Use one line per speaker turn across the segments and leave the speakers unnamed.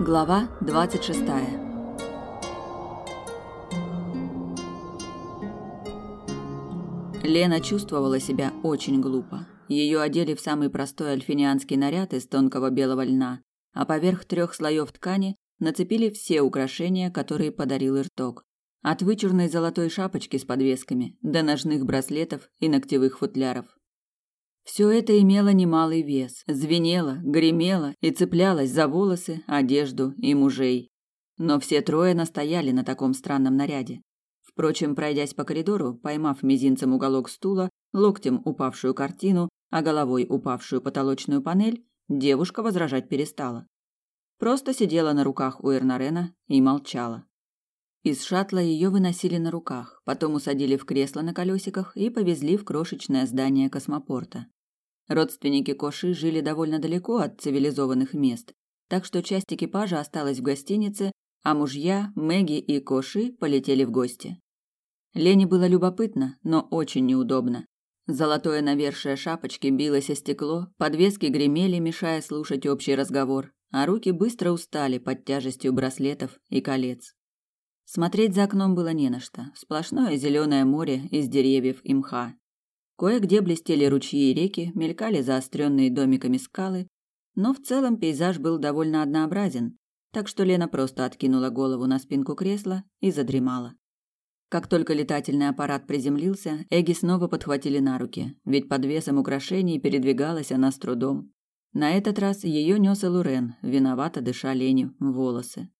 Глава 26. Лена чувствовала себя очень глупо. Ее одели в самый простой альфинианский наряд из тонкого белого льна, а поверх трех слоев ткани нацепили все украшения, которые подарил Ирток. От вычурной золотой шапочки с подвесками до ножных браслетов и ногтевых футляров. Все это имело немалый вес, звенело, гремело и цеплялось за волосы, одежду и мужей. Но все трое настояли на таком странном наряде. Впрочем, пройдясь по коридору, поймав мизинцем уголок стула, локтем упавшую картину, а головой упавшую потолочную панель, девушка возражать перестала. Просто сидела на руках у Эрнарена и молчала. Из шаттла ее выносили на руках, потом усадили в кресло на колесиках и повезли в крошечное здание космопорта. Родственники Коши жили довольно далеко от цивилизованных мест, так что часть экипажа осталась в гостинице, а мужья, Мэгги и Коши полетели в гости. Лене было любопытно, но очень неудобно. Золотое навершие шапочки билось о стекло, подвески гремели, мешая слушать общий разговор, а руки быстро устали под тяжестью браслетов и колец. Смотреть за окном было не на что. Сплошное зеленое море из деревьев и мха. Кое-где блестели ручьи и реки, мелькали заостренные домиками скалы, но в целом пейзаж был довольно однообразен, так что Лена просто откинула голову на спинку кресла и задремала. Как только летательный аппарат приземлился, Эги снова подхватили на руки, ведь под весом украшений передвигалась она с трудом. На этот раз ее нес Элурен, виновато дыша ленью волосы.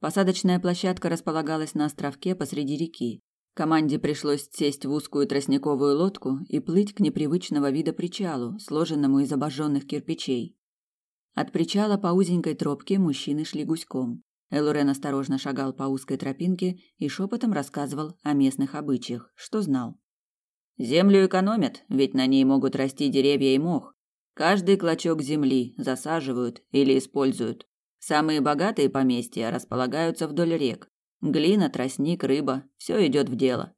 Посадочная площадка располагалась на островке посреди реки. Команде пришлось сесть в узкую тростниковую лодку и плыть к непривычного вида причалу, сложенному из обожженных кирпичей. От причала по узенькой тропке мужчины шли гуськом. Элурен осторожно шагал по узкой тропинке и шепотом рассказывал о местных обычаях, что знал. Землю экономят, ведь на ней могут расти деревья и мох. Каждый клочок земли засаживают или используют. Самые богатые поместья располагаются вдоль рек. Глина, тростник, рыба – все идет в дело.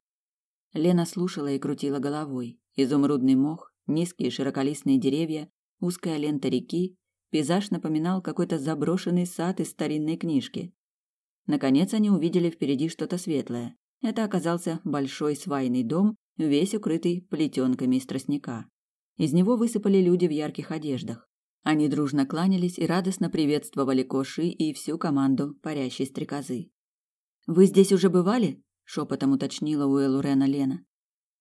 Лена слушала и крутила головой. Изумрудный мох, низкие широколистные деревья, узкая лента реки. Пейзаж напоминал какой-то заброшенный сад из старинной книжки. Наконец они увидели впереди что-то светлое. Это оказался большой свайный дом, весь укрытый плетенками из тростника. Из него высыпали люди в ярких одеждах. Они дружно кланялись и радостно приветствовали Коши и всю команду парящей стрекозы. «Вы здесь уже бывали?» – шепотом уточнила у Элурена Лена.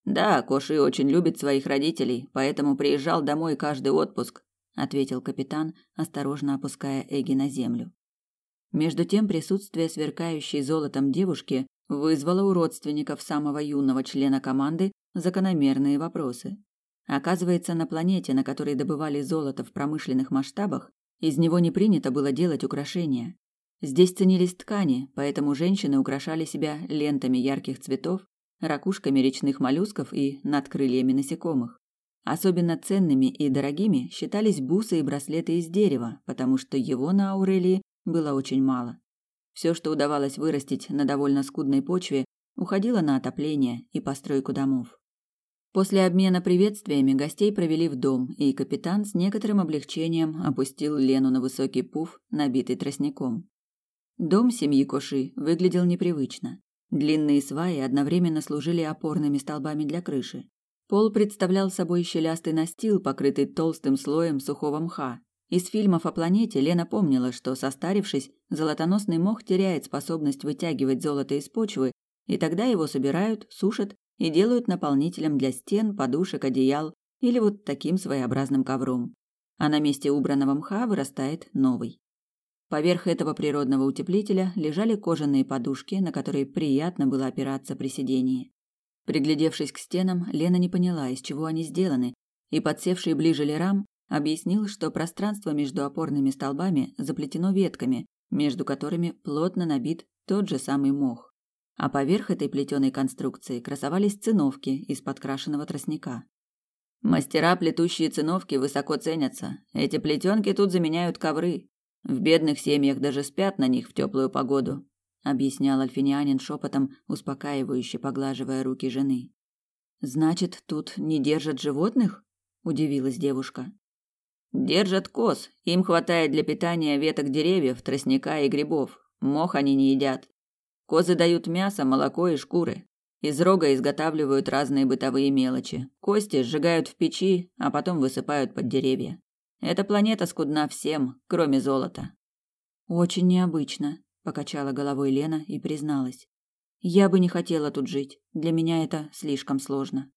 «Да, Коши очень любит своих родителей, поэтому приезжал домой каждый отпуск», – ответил капитан, осторожно опуская Эги на землю. Между тем присутствие сверкающей золотом девушки вызвало у родственников самого юного члена команды закономерные вопросы. Оказывается, на планете, на которой добывали золото в промышленных масштабах, из него не принято было делать украшения. Здесь ценились ткани, поэтому женщины украшали себя лентами ярких цветов, ракушками речных моллюсков и надкрыльями насекомых. Особенно ценными и дорогими считались бусы и браслеты из дерева, потому что его на Аурелии было очень мало. Все, что удавалось вырастить на довольно скудной почве, уходило на отопление и постройку домов. После обмена приветствиями гостей провели в дом, и капитан с некоторым облегчением опустил Лену на высокий пуф, набитый тростником. Дом семьи Коши выглядел непривычно. Длинные сваи одновременно служили опорными столбами для крыши. Пол представлял собой щелястый настил, покрытый толстым слоем сухого мха. Из фильмов о планете Лена помнила, что, состарившись, золотоносный мох теряет способность вытягивать золото из почвы, и тогда его собирают, сушат и делают наполнителем для стен, подушек, одеял или вот таким своеобразным ковром. А на месте убранного мха вырастает новый. Поверх этого природного утеплителя лежали кожаные подушки, на которые приятно было опираться при сидении. Приглядевшись к стенам, Лена не поняла, из чего они сделаны, и подсевший ближе Лерам объяснил, что пространство между опорными столбами заплетено ветками, между которыми плотно набит тот же самый мох а поверх этой плетеной конструкции красовались циновки из подкрашенного тростника. Мастера, плетущие циновки, высоко ценятся. Эти плетенки тут заменяют ковры. В бедных семьях даже спят на них в теплую погоду, объяснял альфинянин шепотом, успокаивающе поглаживая руки жены. Значит, тут не держат животных? удивилась девушка. Держат коз, им хватает для питания веток деревьев, тростника и грибов. Мох они не едят. Козы дают мясо, молоко и шкуры. Из рога изготавливают разные бытовые мелочи. Кости сжигают в печи, а потом высыпают под деревья. Эта планета скудна всем, кроме золота. Очень необычно, покачала головой Лена и призналась. Я бы не хотела тут жить. Для меня это слишком сложно.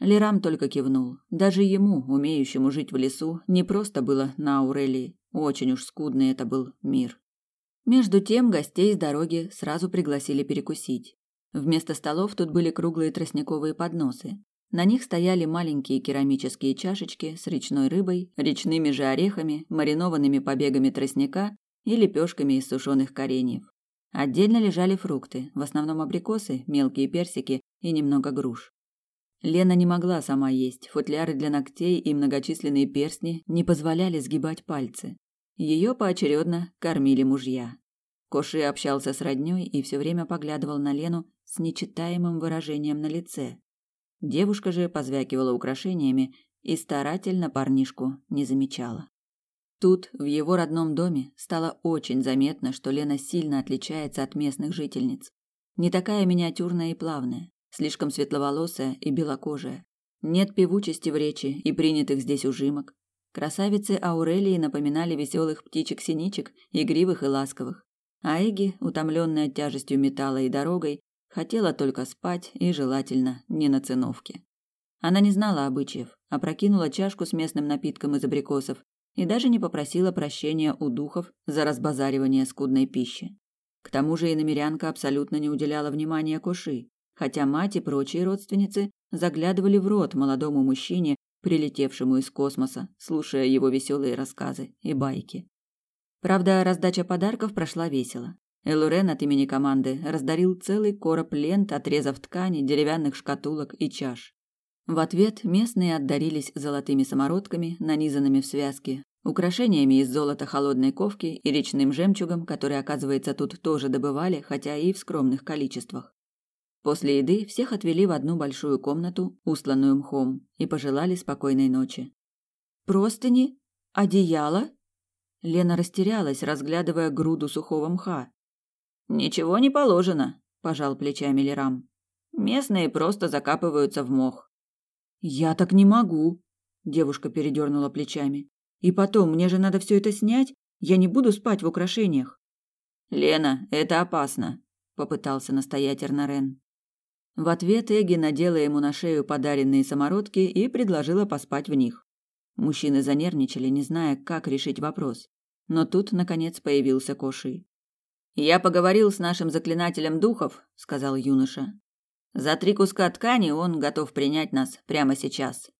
Лерам только кивнул. Даже ему, умеющему жить в лесу, не просто было на Аурелии. Очень уж скудный это был мир. Между тем гостей с дороги сразу пригласили перекусить. Вместо столов тут были круглые тростниковые подносы. На них стояли маленькие керамические чашечки с речной рыбой, речными же орехами, маринованными побегами тростника и лепешками из сушеных кореньев. Отдельно лежали фрукты, в основном абрикосы, мелкие персики и немного груш. Лена не могла сама есть, футляры для ногтей и многочисленные перстни не позволяли сгибать пальцы. Ее поочередно кормили мужья. Коши общался с роднёй и все время поглядывал на Лену с нечитаемым выражением на лице. Девушка же позвякивала украшениями и старательно парнишку не замечала. Тут, в его родном доме, стало очень заметно, что Лена сильно отличается от местных жительниц. Не такая миниатюрная и плавная, слишком светловолосая и белокожая. Нет певучести в речи и принятых здесь ужимок. Красавицы Аурелии напоминали веселых птичек-синичек, игривых и ласковых. А Эги, утомленная тяжестью металла и дорогой, Хотела только спать и желательно не на циновке. Она не знала обычаев, опрокинула чашку с местным напитком из абрикосов и даже не попросила прощения у духов за разбазаривание скудной пищи. К тому же и намерянка абсолютно не уделяла внимания Коши, хотя мать и прочие родственницы заглядывали в рот молодому мужчине, прилетевшему из космоса, слушая его веселые рассказы и байки. Правда, раздача подарков прошла весело. Элурен от имени команды раздарил целый короб лент, отрезав ткани, деревянных шкатулок и чаш. В ответ местные отдарились золотыми самородками, нанизанными в связки, украшениями из золота холодной ковки и речным жемчугом, который, оказывается, тут тоже добывали, хотя и в скромных количествах. После еды всех отвели в одну большую комнату, устланную мхом, и пожелали спокойной ночи. «Простыни? Одеяло?» Лена растерялась, разглядывая груду сухого мха. Ничего не положено, пожал плечами Лерам. Местные просто закапываются в мох. Я так не могу, девушка передернула плечами. И потом, мне же надо все это снять, я не буду спать в украшениях. Лена, это опасно, попытался настоять Эрнарен. В ответ Эги надела ему на шею подаренные самородки и предложила поспать в них. Мужчины занервничали, не зная, как решить вопрос. Но тут наконец появился Коши. Я поговорил с нашим заклинателем духов, сказал юноша. За три куска ткани он готов принять нас прямо сейчас.